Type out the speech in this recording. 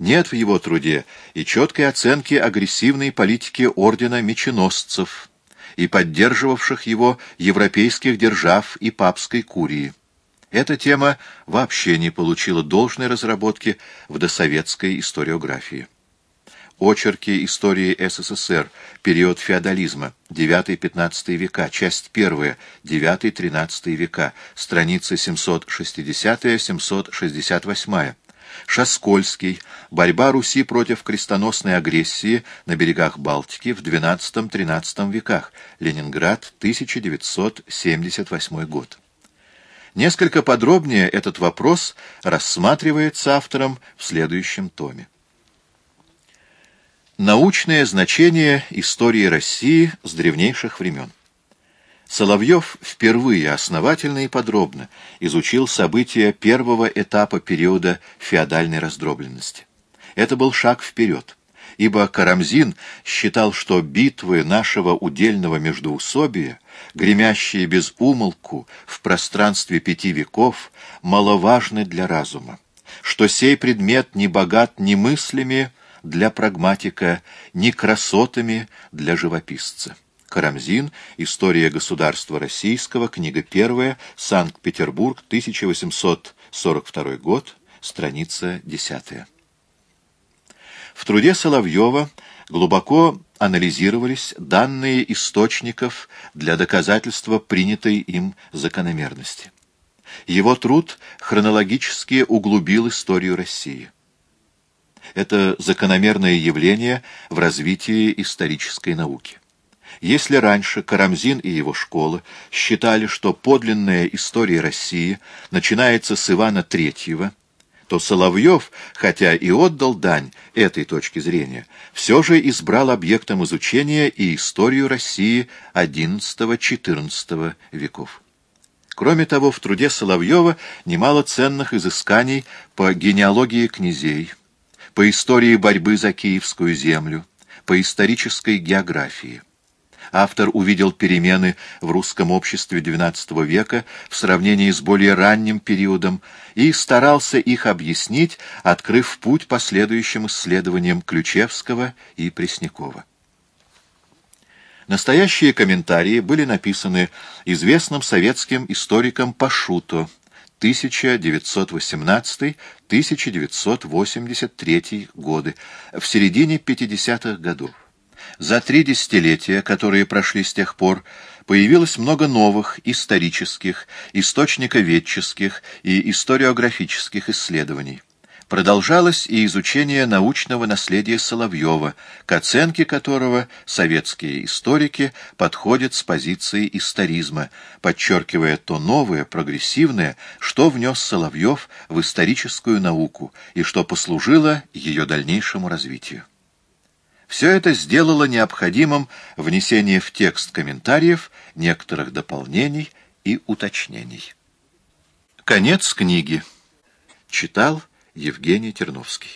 Нет в его труде и четкой оценки агрессивной политики ордена меченосцев и поддерживавших его европейских держав и папской курии. Эта тема вообще не получила должной разработки в досоветской историографии. Очерки истории СССР, период феодализма, 9-15 века, часть 1, 9-13 века, страницы 760-768. Шаскольский. Борьба Руси против крестоносной агрессии на берегах Балтики в XII-XIII веках. Ленинград, 1978 год. Несколько подробнее этот вопрос рассматривается автором в следующем томе. Научное значение истории России с древнейших времен. Соловьев впервые основательно и подробно изучил события первого этапа периода феодальной раздробленности. Это был шаг вперед, ибо Карамзин считал, что битвы нашего удельного междоусобия, гремящие без умолку в пространстве пяти веков, маловажны для разума, что сей предмет не богат ни мыслями, для прагматика, ни красотами для живописца. Карамзин. История государства российского. Книга первая. Санкт-Петербург. 1842 год. Страница 10. В труде Соловьева глубоко анализировались данные источников для доказательства принятой им закономерности. Его труд хронологически углубил историю России. Это закономерное явление в развитии исторической науки. Если раньше Карамзин и его школа считали, что подлинная история России начинается с Ивана III, то Соловьев, хотя и отдал дань этой точке зрения, все же избрал объектом изучения и историю России XI-XIV веков. Кроме того, в труде Соловьева немало ценных изысканий по генеалогии князей, по истории борьбы за Киевскую землю, по исторической географии. Автор увидел перемены в русском обществе XII века в сравнении с более ранним периодом и старался их объяснить, открыв путь последующим исследованиям Ключевского и Преснякова. Настоящие комментарии были написаны известным советским историком Пашуто 1918-1983 годы, в середине 50-х годов. За три десятилетия, которые прошли с тех пор, появилось много новых исторических, источниковедческих и историографических исследований. Продолжалось и изучение научного наследия Соловьева, к оценке которого советские историки подходят с позиции историзма, подчеркивая то новое, прогрессивное, что внес Соловьев в историческую науку и что послужило ее дальнейшему развитию. Все это сделало необходимым внесение в текст комментариев некоторых дополнений и уточнений. Конец книги. Читал Евгений Терновский